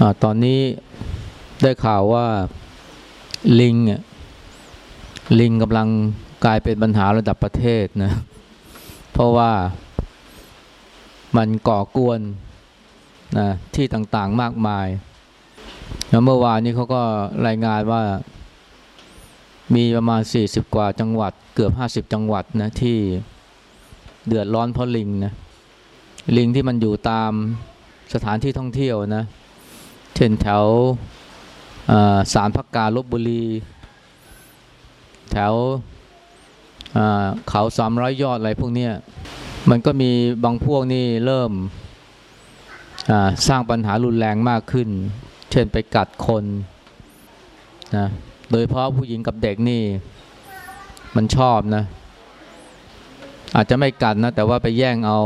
อตอนนี้ได้ข่าวว่าลิงเนี่ยลิงกำลังกลายเป็นปัญหาระดับประเทศนะ เพราะว่ามันก่อกวนนะที่ต่างๆมากมาย แล้วเมื่อวานนี้เขาก็รายงานว่ามีประมาณ 40 กว่าจังหวัด เกือบ 50 จังหวัดนะที่เดือดร้อนเพราะลิงนะ ลิงที่มันอยู่ตามสถานที่ท่องเที่ยวนะ เช่นแถวสารพักการลบบุรี แถวเขาสามร้อยยอดอะไรพวกนี้มันก็มีบางพวกนี่เริ่มสร้างปัญหารุนแรงมากขึ้น เช่นไปกัดคนนะโดยเฉพาะผู้หญิงกับเด็กนี่ มันชอบนะ อาจจะไม่กัดนะ แต่ว่าไปแย่งเอา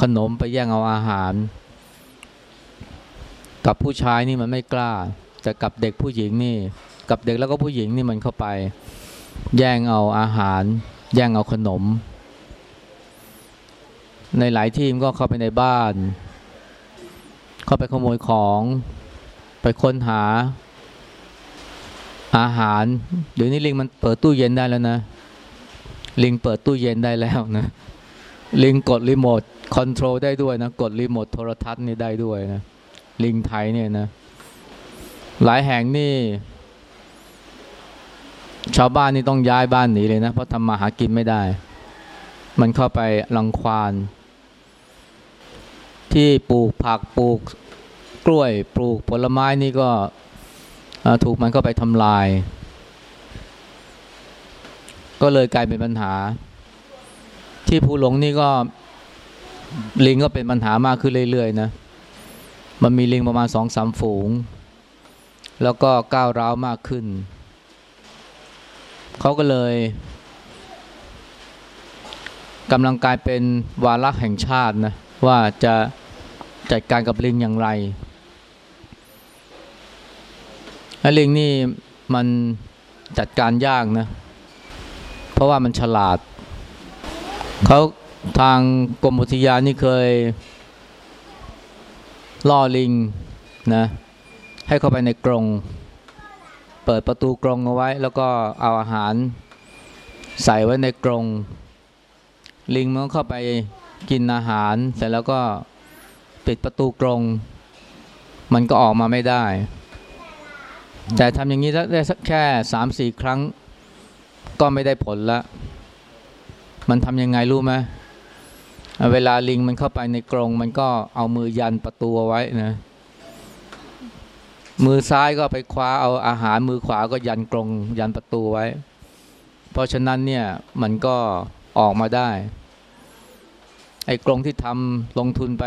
ขนมไปแย่งเอาอาหาร กับผู้ชายนี่มันไม่กล้า แต่กับเด็กผู้หญิงนี่ กับเด็กแล้วก็ผู้หญิงนี่มันเข้าไป แย่งเอาอาหาร แย่งเอาขนม ในหลายทีมก็เข้าไปในบ้าน เข้าไปขโมยของ ไปค้นหา อาหาร เดี๋ยวนี้ลิงมันเปิดตู้เย็นได้แล้วนะ ลิงเปิดตู้เย็นได้แล้วนะ ลิงกดรีโมทคอนโทรลได้ด้วยนะ กดรีโมทโทรทัศน์นี่ได้ด้วยนะ ลิงไทยเนี่ยนะ หลายแห่งนี่ ชาวบ้านนี่ต้องย้ายบ้านหนีเลยนะ เพราะทำมาหากินไม่ได้ มันเข้าไปรังควานที่ปลูกผักปลูกกล้วย ปลูกผลไม้นี่ก็ถูกมันเข้าไปทำลาย ก็เลยกลายเป็นปัญหา ที่ภูหลงนี่ก็ลิงก็เป็นปัญหามากขึ้นเรื่อยๆนะ มันมีลิงประมาณสองสามฝูง แล้วก็ก้าวร้าวมากขึ้น เขาก็เลยกำลังกลายเป็นวาระแห่งชาตินะ ว่าจะจัดการกับลิงอย่างไรไอ้ลิงนี่มันจัดการยากนะ เพราะว่ามันฉลาด เขาทางกรมอุทยานนี่เคย ล่อลิงนะให้เข้าไปในกรงเปิดประตูกรงเอาไว้ แล้วก็เอาอาหารใส่ไว้ในกรง ลิงมันเข้าไปกินอาหาร เสร็จแล้วก็ปิดประตูกรง มันก็ออกมาไม่ได้ แต่ทำอย่างนี้ได้สักแค่สามสี่ครั้ง ก็ไม่ได้ผลละ มันทำยังไงรู้ไหม เวลาลิงมันเข้าไปในกรง มันก็เอามือยันประตูไว้นะมือซ้ายก็ไปคว้าเอาอาหารมือขวาก็ยันกรงยันประตูไว้ เพราะฉะนั้นเนี่ยมันก็ออกมาได้ ไอ้กรงที่ทำลงทุนไป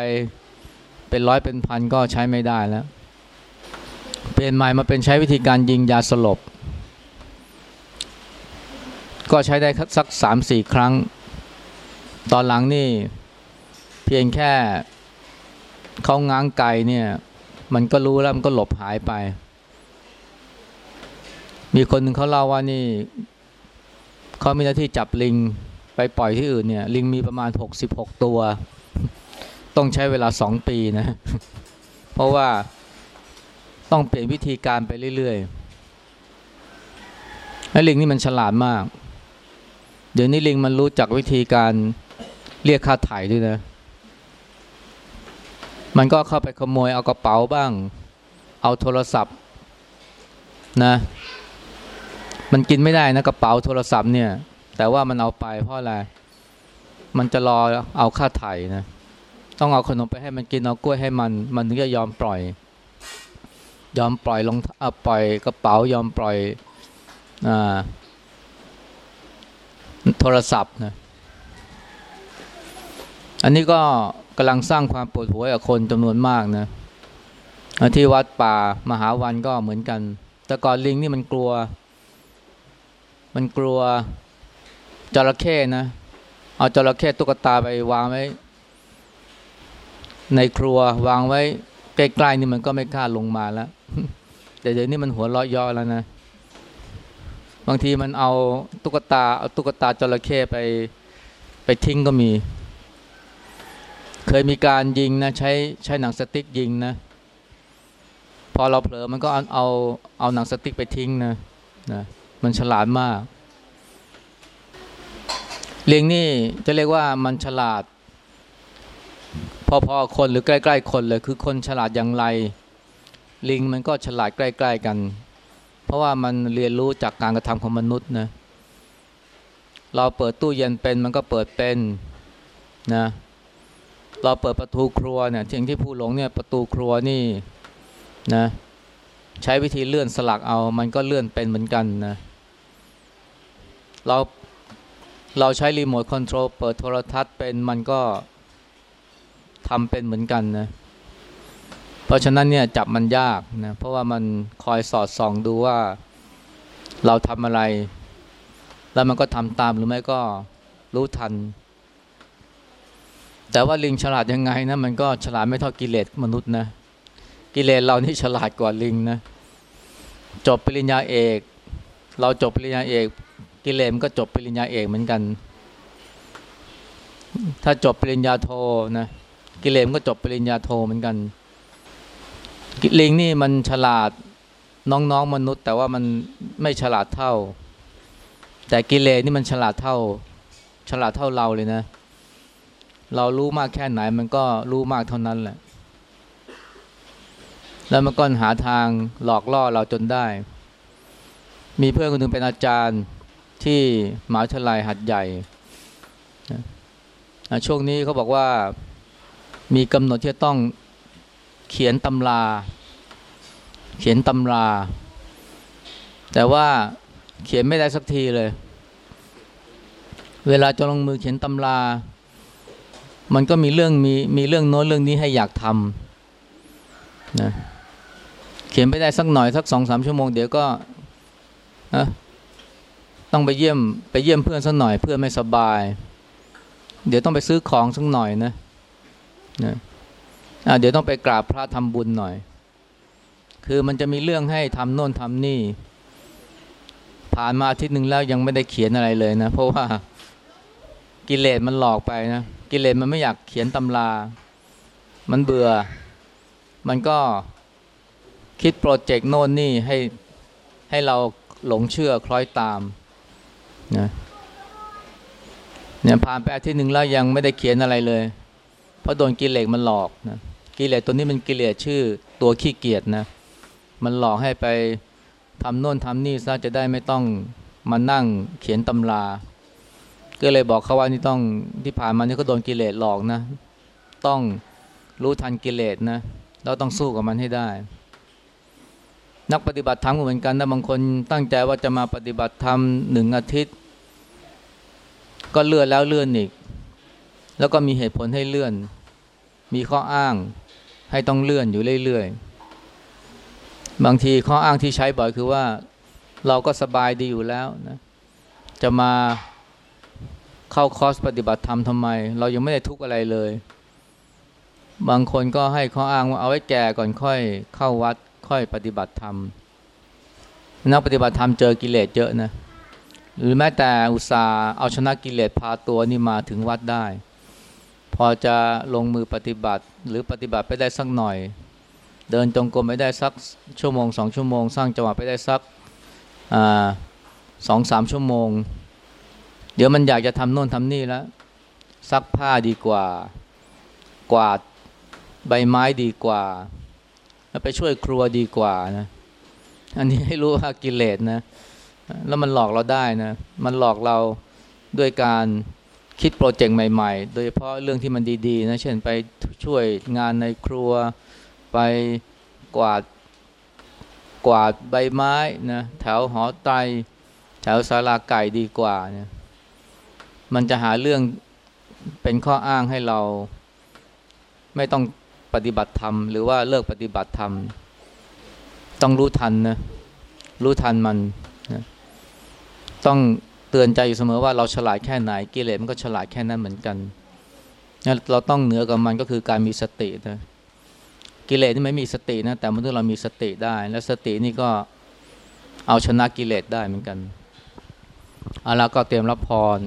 เป็นร้อยเป็นพันก็ใช้ไม่ได้แล้ว เปลี่ยนใหม่มาเป็นใช้วิธีการยิงยาสลบ ก็ใช้ได้สักสามสี่ครั้ง ตอนหลังนี่ พียงแค่เขาง้างไกเนี่ย มันก็รู้แล้วมันก็หลบหายไป มีคนหนึ่งเขาเล่าว่านี่เขามีหน้าที่จับลิงไปปล่อยที่อื่นเนี่ย ลิงมีประมาณหกสิบหกตัว ต้องใช้เวลาสองปีนะ เพราะว่าต้องเปลี่ยนวิธีการไปเรื่อยๆไอ้ลิงนี่มันฉลาดมาก เดี๋ยวนี้ลิงมันรู้จักวิธีการเรียกค่าถ่ายด้วยนะ มันก็เข้าไปขโมยเอากระเป๋าบ้าง เอาโทรศัพท์นะ มันกินไม่ได้นะกระเป๋าโทรศัพท์เนี่ย แต่ว่ามันเอาไปเพราะอะไร มันจะรอเอาค่าไถ่นะ ต้องเอาขนมไปให้มันกินเอากล้วยให้มัน มันถึงจะยอมปล่อย ยอมปล่อยลงเอาปล่อยกระเป๋ายอมปล่อยอ่าโทรศัพท์นะ อันนี้ก็ำลังสร้างความปวดหัวกับคนจำนวนมากนะที่วัดป่ามหาวันก็เหมือนกัน แต่ก่อนลิงนี่มันกลัว มันกลัวจระเข้นะ เอาจระเข้ตุ๊กตาไปวางไว้ ในครัววางไว้ใกล้ๆนี่มันก็ไม่กล้าลงมาแล้ว แต่เดี๋ยวนี้มันหัวเราะย่อแล้วนะ บางทีมันเอาตุ๊กตาเอาตุ๊กตาจระเข้ไปไปทิ้งก็มี เคยมีการยิงนะใช้ใช้หนังสติ๊กยิงนะ พอเราเผลอมันก็เอาเอาเอาหนังสติ๊กไปทิ้งนะนะมันฉลาดมากลิงนี่จะเรียกว่ามันฉลาด พอๆคนหรือใกล้ ๆ คนเลยคือคนฉลาดอย่างไร ลิงมันก็ฉลาดใกล้ ๆกัน เพราะว่ามันเรียนรู้จากการกระทำของมนุษย์นะเราเปิดตู้เย็นเป็นมันก็เปิดเป็นนะ เราเปิดประตูครัวเนี่ยที่ที่ผู้หลงเนี่ยประตูครัวนี่นะใช้วิธีเลื่อนสลักเอา มันก็เลื่อนเป็นเหมือนกันนะเราเราใช้รีโมทคอนโทรลเปิดโทรทัศน์เป็นมันก็ทำเป็นเหมือนกันนะเพราะฉะนั้นเนี่ยจับมันยากนะเพราะว่ามันคอยสอดส่องดูว่าเราทำอะไร แล้วมันก็ทำตามหรือไม่ก็รู้ทัน แต่ว่าลิงฉลาดยังไงนะมันก็ฉลาดไม่เท่ากิเลสมนุษย์นะ กิเลสเรานี่ฉลาดกว่าลิงนะ จบปริญญาเอก เราจบปริญญาเอก กิเลสมันก็จบปริญญาเอกเหมือนกัน ถ้าจบปริญญาโทนะกิเลสมันก็จบปริญญาโทเหมือนกัน ลิงนี่มันฉลาดน้องๆมนุษย์ แต่ว่ามันไม่ฉลาดเท่า แต่กิเลสนี่มันฉลาดเท่า ฉลาดเท่าเราเลยนะเเรารู้มากแค่ไหนมันก็รู้มากเท่านั้นแหละ แล้วมันก็หาทางหลอกล่อเราจนได้ มีเพื่อนคนหนึ่งเป็นอาจารย์ที่มหาวิทยาลัยหัดใหญ่ช่วงนี้เขาบอกว่ามีกำหนดที่จะต้องเขียนตำรา เขียนตำรา แต่ว่าเขียนไม่ได้สักทีเลย เวลาจะลงมือเขียนตำรา มันก็มีเรื่องมีมีเรื่องโน้นเรื่องนี้ให้อยากทำนะเขียนไม่ได้สักหน่อยสักสองสามชั่วโมงเดี๋ยวก็ต้องไปเยี่ยมไปเยี่ยมเพื่อนสักหน่อยเพื่อนไม่สบาย เดี๋ยวต้องไปซื้อของสักหน่อยนะนะเดี๋ยวต้องไปกราบพระทำบุญหน่อย คือมันจะมีเรื่องให้ทำโน่นทำนี่ ผ่านมาอาทิตย์หนึ่งแล้วยังไม่ได้เขียนอะไรเลยนะ เพราะว่ากิเลสมันหลอกไปนะ กิเลสมันไม่อยากเขียนตำรา มันเบื่อ มันก็คิดโปรเจกต์โน่นนี่ให้ให้เราหลงเชื่อคล้อยตามนะเนี่ยผ่านไปอาทิตย์หนึ่งแล้วยังไม่ได้เขียนอะไรเลย เพราะโดนกิเลสมันหลอกนะกิเลสตัวนี้มันกิเลสชื่อตัวขี้เกียจนะมันหลอกให้ไปทำโน่นทำนี่ซะจะได้ไม่ต้องมานั่งเขียนตำรา ก็เลยบอกเขาว่านี่ต้องที่ผ่านมานี่ก็โดนกิเลสหลอกนะ ต้องรู้ทันกิเลสนะเราต้องสู้กับมันให้ได้ นักปฏิบัติธรรมเหมือนกันนะบางคนตั้งใจว่าจะมาปฏิบัติธรรมหนึ่งอาทิตย์ ก็เลื่อนแล้วเลื่อนอีก แล้วก็มีเหตุผลให้เลื่อน มีข้ออ้างให้ต้องเลื่อนอยู่เรื่อยๆบางทีข้ออ้างที่ใช้บ่อยคือว่า เราก็สบายดีอยู่แล้วนะจะมา เข้าคอร์สปฏิบัติธรรมทำไม เรายังไม่ได้ทุกอะไรเลย บางคนก็ให้ข้ออ้างว่าเอาไว้แก่ก่อนค่อยเข้าวัดค่อยปฏิบัติธรรมนักปฏิบัติธรรมเจอกิเลสเยอะนะหรือแม้แต่อุตสาห์เอาชนะกิเลสพาตัวนี่มาถึงวัดได้ พอจะลงมือปฏิบัติหรือปฏิบัติไปได้สักหน่อย เดินจงกรมไปได้สักชั่วโมงสองชั่วโมง สร้างจังหวะไปได้สักสองสามชั่วโมง เดี๋ยวมันอยากจะทำโน่นทำนี่แล้วซักผ้าดีกว่า กวาดใบไม้ดีกว่าไปช่วยครัวดีกว่านะ อันนี้ให้รู้ว่ากิเลสนะ แล้วมันหลอกเราได้นะ มันหลอกเราด้วยการคิดโปรเจกต์ใหม่ๆ โดยเฉพาะเรื่องที่มันดีๆนะ เช่นไปช่วยงานในครัว ไปกวาด กวาดใบไม้นะ แถวหอไต แถวศาลาไก่ดีกว่าเนี่ย มันจะหาเรื่องเป็นข้ออ้างให้เราไม่ต้องปฏิบัติธรรม หรือว่าเลิกปฏิบัติธรรม ต้องรู้ทันนะรู้ทันมันนะต้องเตือนใจอยู่เสมอว่าเราฉลาดแค่ไหนกิเลสมันก็ฉลาดแค่นั้นเหมือนกัน เราต้องเหนือกับมันก็คือการมีสตินะกิเลสที่ไม่มีสตินะแต่เมื่อเรามีสติได้ และสตินี่ก็เอาชนะกิเลสได้เหมือนกันเอาละก็เตรียมรับพร